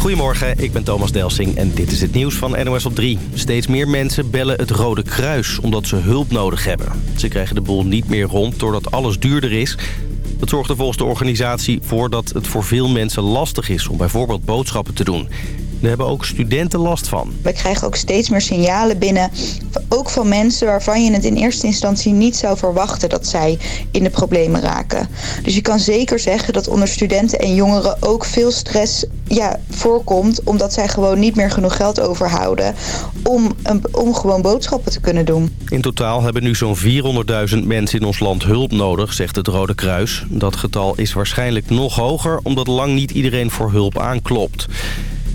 Goedemorgen, ik ben Thomas Delsing en dit is het nieuws van NOS op 3. Steeds meer mensen bellen het Rode Kruis omdat ze hulp nodig hebben. Ze krijgen de boel niet meer rond doordat alles duurder is. Dat zorgt er volgens de organisatie voor dat het voor veel mensen lastig is om bijvoorbeeld boodschappen te doen. Daar hebben ook studenten last van. We krijgen ook steeds meer signalen binnen, ook van mensen waarvan je het in eerste instantie niet zou verwachten dat zij in de problemen raken. Dus je kan zeker zeggen dat onder studenten en jongeren ook veel stress ja, voorkomt, omdat zij gewoon niet meer genoeg geld overhouden om, om gewoon boodschappen te kunnen doen. In totaal hebben nu zo'n 400.000 mensen in ons land hulp nodig, zegt het Rode Kruis. Dat getal is waarschijnlijk nog hoger, omdat lang niet iedereen voor hulp aanklopt.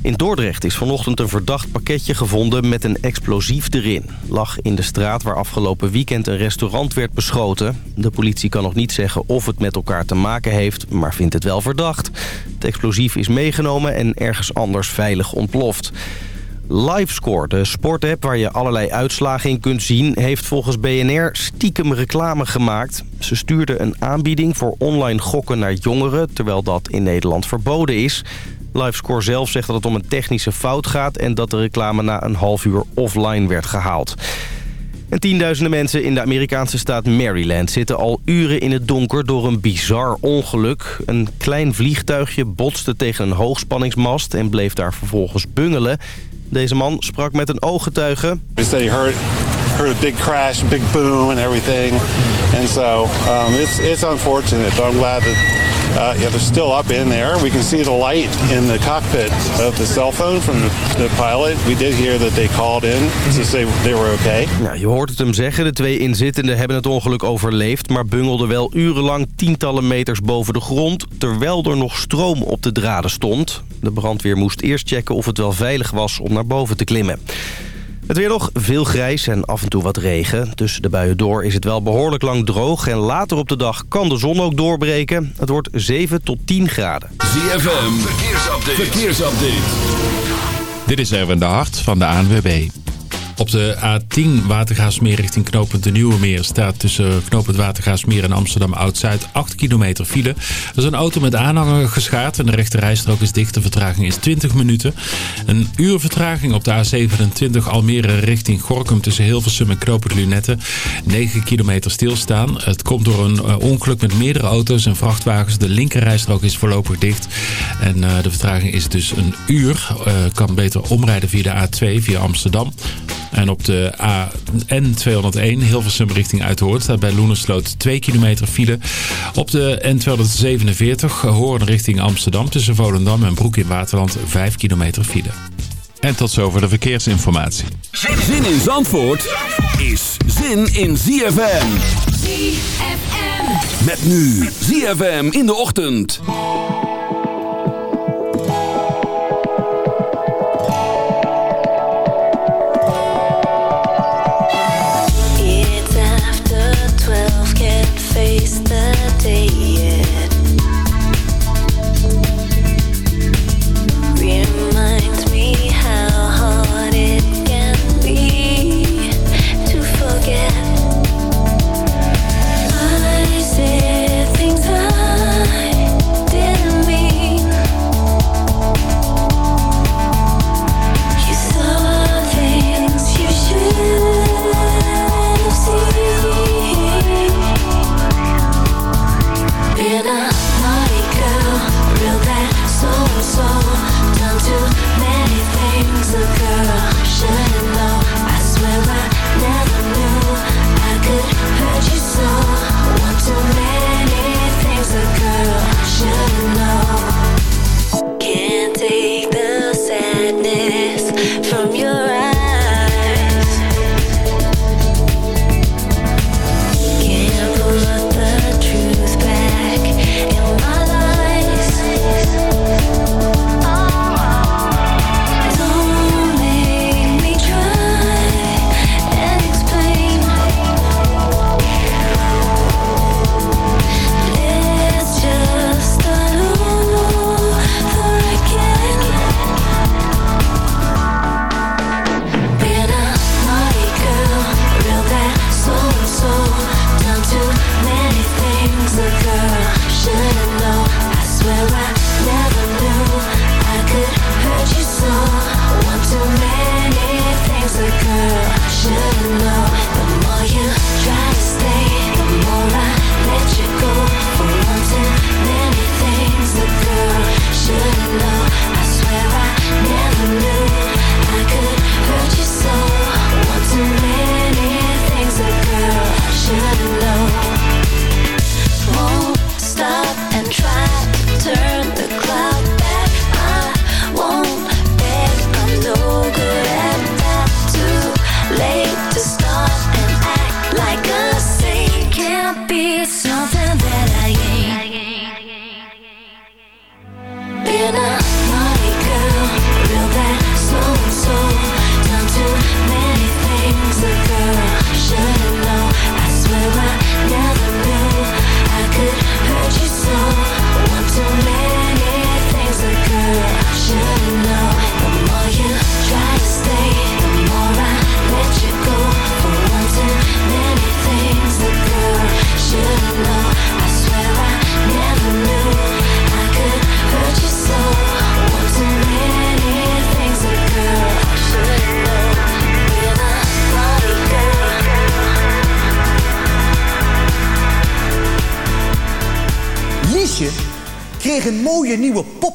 In Dordrecht is vanochtend een verdacht pakketje gevonden met een explosief erin. Lag in de straat waar afgelopen weekend een restaurant werd beschoten. De politie kan nog niet zeggen of het met elkaar te maken heeft, maar vindt het wel verdacht. Het explosief is meegenomen en ergens anders veilig ontploft. Livescore, de sportapp waar je allerlei uitslagen in kunt zien... heeft volgens BNR stiekem reclame gemaakt. Ze stuurde een aanbieding voor online gokken naar jongeren... terwijl dat in Nederland verboden is. Livescore zelf zegt dat het om een technische fout gaat... en dat de reclame na een half uur offline werd gehaald. En tienduizenden mensen in de Amerikaanse staat Maryland zitten al uren in het donker door een bizar ongeluk. Een klein vliegtuigje botste tegen een hoogspanningsmast en bleef daar vervolgens bungelen. Deze man sprak met een ooggetuige. Heard a big crash, big boom and everything. And so um, it's, it's unfortunate, but I'm glad that uh, yeah, they're still up in there. We can see the light in the cockpit of the cell from the, the pilot. We did hear that they called in to say they were okay. Nou, je hoort het hem zeggen. De twee inzittenden hebben het ongeluk overleefd... maar bungelden wel urenlang tientallen meters boven de grond... terwijl er nog stroom op de draden stond. De brandweer moest eerst checken of het wel veilig was om naar boven te klimmen. Het weer nog veel grijs en af en toe wat regen. Tussen de buien door is het wel behoorlijk lang droog... en later op de dag kan de zon ook doorbreken. Het wordt 7 tot 10 graden. ZFM, verkeersupdate. verkeersupdate. Dit is Erwin de Hart van de ANWB. Op de A10 Watergaasmeer richting knooppunt de Nieuwe Meer staat tussen knooppunt Watergaasmeer en Amsterdam Oud-Zuid 8 kilometer file. Er is een auto met aanhanger geschaard en de rechte rijstrook is dicht. De vertraging is 20 minuten. Een uur vertraging op de A27 Almere richting Gorkum tussen Hilversum en knooppunt Lunette. 9 kilometer stilstaan. Het komt door een eh, ongeluk met meerdere auto's en vrachtwagens. De linker rijstrook is voorlopig dicht. En uh, de vertraging is dus een uur. Uh, kan beter omrijden via de A2 via Amsterdam. En op de N201 Hilversum richting Uithoort staat bij Loenersloot 2 kilometer file. Op de N247 Hoorn richting Amsterdam tussen Volendam en Broek in Waterland 5 kilometer file. En tot zover de verkeersinformatie. Zin in Zandvoort is zin in ZFM. ZFM. Met nu ZFM in de ochtend. It's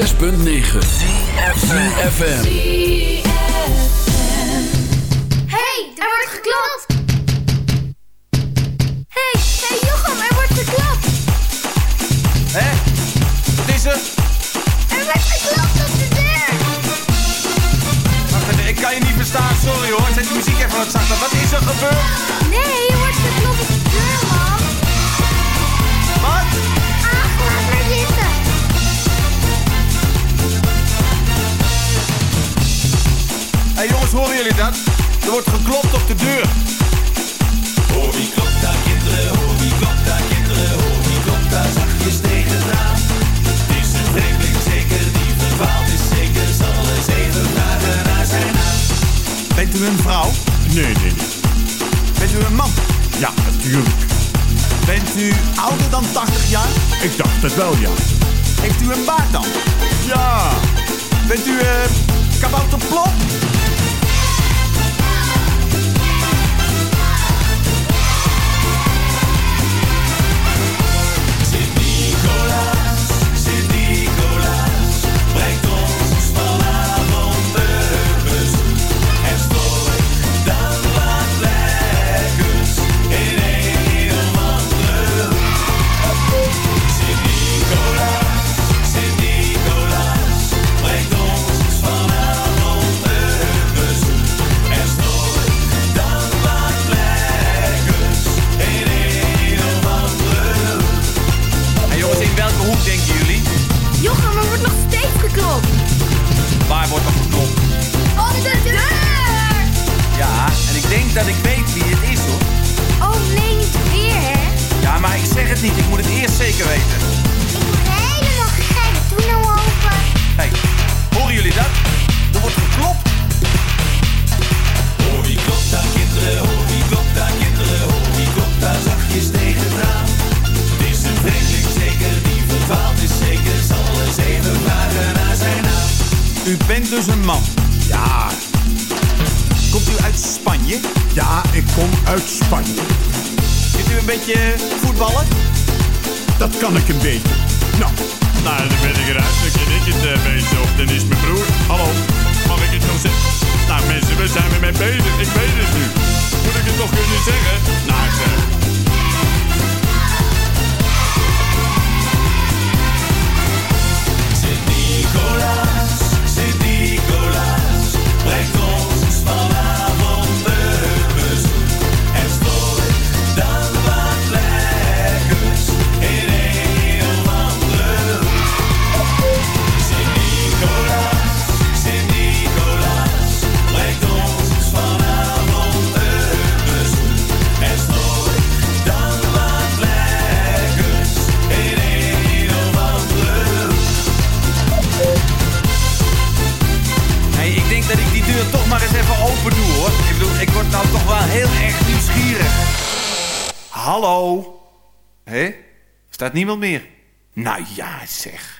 106.9 FM. Hey, er wordt geklapt! Hey, hey Jochem, er wordt geklapt! Hé, wat is er? Er wordt geklapt op de deur! Wacht ik kan je niet verstaan, sorry hoor. Zet die muziek even wat zachter. Wat is er gebeurd? Nee! Hé jongens, horen jullie dat? Er wordt geklopt op de deur. Hoor klopt daar kinderen, hoor klopt daar kinderen, hoor klopt daar zachtjes tegenaan. Het is een vreemdeling zeker, die verdwaald is zeker, zal eens even vragen naar zijn naam. Bent u een vrouw? Nee, nee, nee. Bent u een man? Ja, natuurlijk. Bent u ouder dan 80 jaar? Ik dacht het wel, ja. Heeft u een baard dan? Ja. Bent u uh, kabouterplop? Bent dus een man. Ja, Komt u uit Spanje? ja, ik kom uit Spanje. Kunt u een beetje voetballen? Dat kan ik een beetje. Nou, Nou, dan ben ik eruit. Dan ken ik het eh, beetje. Of dan is mijn broer. Hallo, mag ik het nog zeggen? Nou mensen, we zijn er mee bezig. Ik weet het nu. Moet ik het toch kunnen zeggen? Nou zeg. Sint-Nicolaas, even open doe hoor. Ik bedoel, ik word nou toch wel heel erg nieuwsgierig. Hallo? Hé? Staat niemand meer? Nou ja, zeg.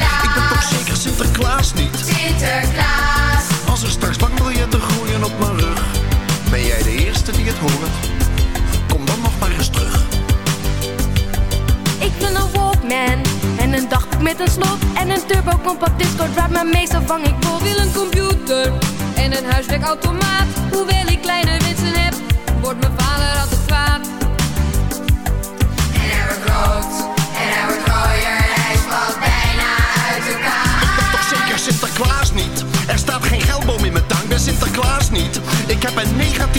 met een slot en een turbo compact discord Draait maar meestal vang ik bot Wil een computer en een huiswerkautomaat. Hoewel ik kleine wensen heb, wordt mijn vader altijd kwaad. En hij wordt groot, en hij wordt gooier Hij valt bijna uit de kaart Ik ben toch zeker Sinterklaas niet? Er staat geen geldboom in mijn tank, ben Sinterklaas niet. Ik heb een negen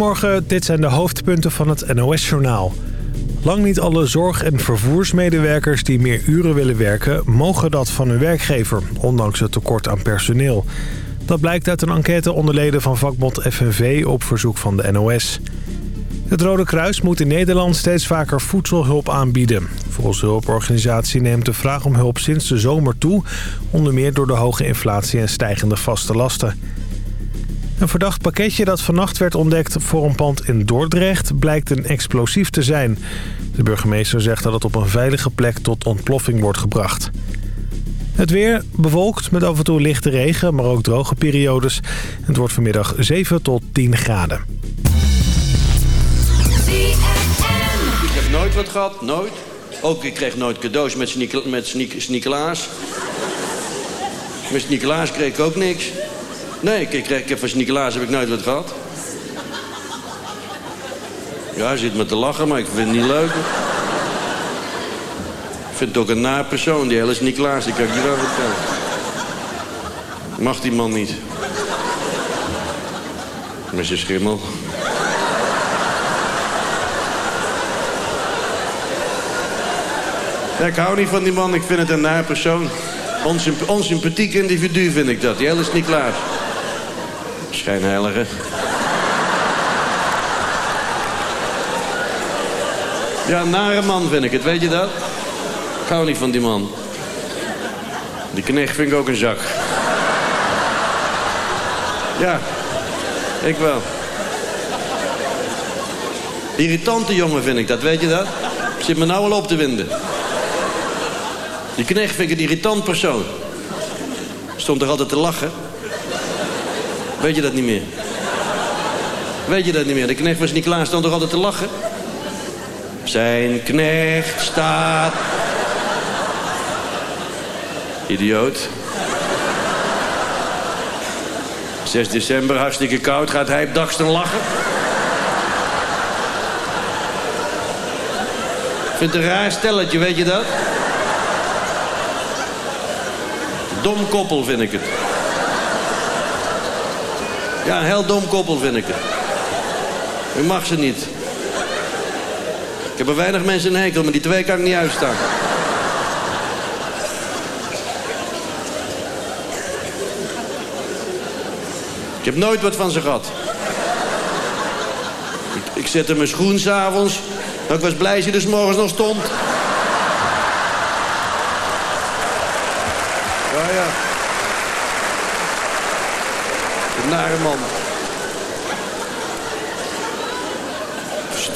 Goedemorgen, dit zijn de hoofdpunten van het NOS-journaal. Lang niet alle zorg- en vervoersmedewerkers die meer uren willen werken... mogen dat van hun werkgever, ondanks het tekort aan personeel. Dat blijkt uit een enquête onder leden van vakbond FNV op verzoek van de NOS. Het Rode Kruis moet in Nederland steeds vaker voedselhulp aanbieden. Volgens de hulporganisatie neemt de vraag om hulp sinds de zomer toe... onder meer door de hoge inflatie en stijgende vaste lasten. Een verdacht pakketje dat vannacht werd ontdekt voor een pand in Dordrecht... blijkt een explosief te zijn. De burgemeester zegt dat het op een veilige plek tot ontploffing wordt gebracht. Het weer bewolkt met af en toe lichte regen, maar ook droge periodes. Het wordt vanmiddag 7 tot 10 graden. Ik heb nooit wat gehad, nooit. Ook, ik kreeg nooit cadeaus met, Sneek- met Sneekelaas kreeg ik ook niks. Nee, ik, ik heb van Sneekelaas heb ik nooit wat gehad. Ja, hij zit me te lachen, maar ik vind het niet leuk. Ik vind het ook een naar persoon, die hele Sneekelaas. Die kan ik je wel vertellen. Mag die man niet. Met zijn schimmel. Ik hou niet van die man. Ik vind het een naar persoon. Onsymp onsympathiek individu vind ik dat. Die hele Sneekelaas. Schijnheilige. Ja, nare man vind ik het, weet je dat? Ik hou niet van die man. Die knecht vind ik ook een zak. Ja, ik wel. Irritante jongen vind ik dat, weet je dat? Zit me nou al op te winden. Die knecht vind ik een irritant persoon. Stond er altijd te lachen. Weet je dat niet meer? Weet je dat niet meer? De knecht was niet klaar, stond er altijd te lachen. Zijn knecht staat... Idioot. 6 december, hartstikke koud. Gaat hij op dagsten lachen? Vindt een raar stelletje, weet je dat? Dom koppel vind ik het. Ja, een heel dom koppel vind ik het. U mag ze niet. Ik heb er weinig mensen een hekel, maar die twee kan ik niet uitstaan. Ik heb nooit wat van ze gehad. Ik, ik zette mijn schoen s'avonds. Nou, ik was blij als hij er 's morgens nog stond. Ja, ja. Een nare man.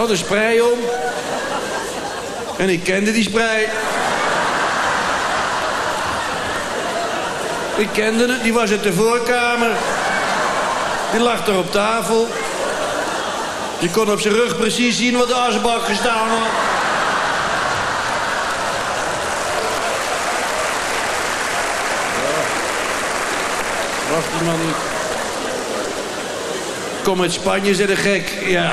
Had een sprei om. En ik kende die sprei. Ik kende het, die was uit de voorkamer. Die lag er op tafel. Je kon op zijn rug precies zien wat de asbak gestaan had. Ja. Wacht die man. Kom uit Spanje, zit een gek. Ja.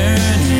turning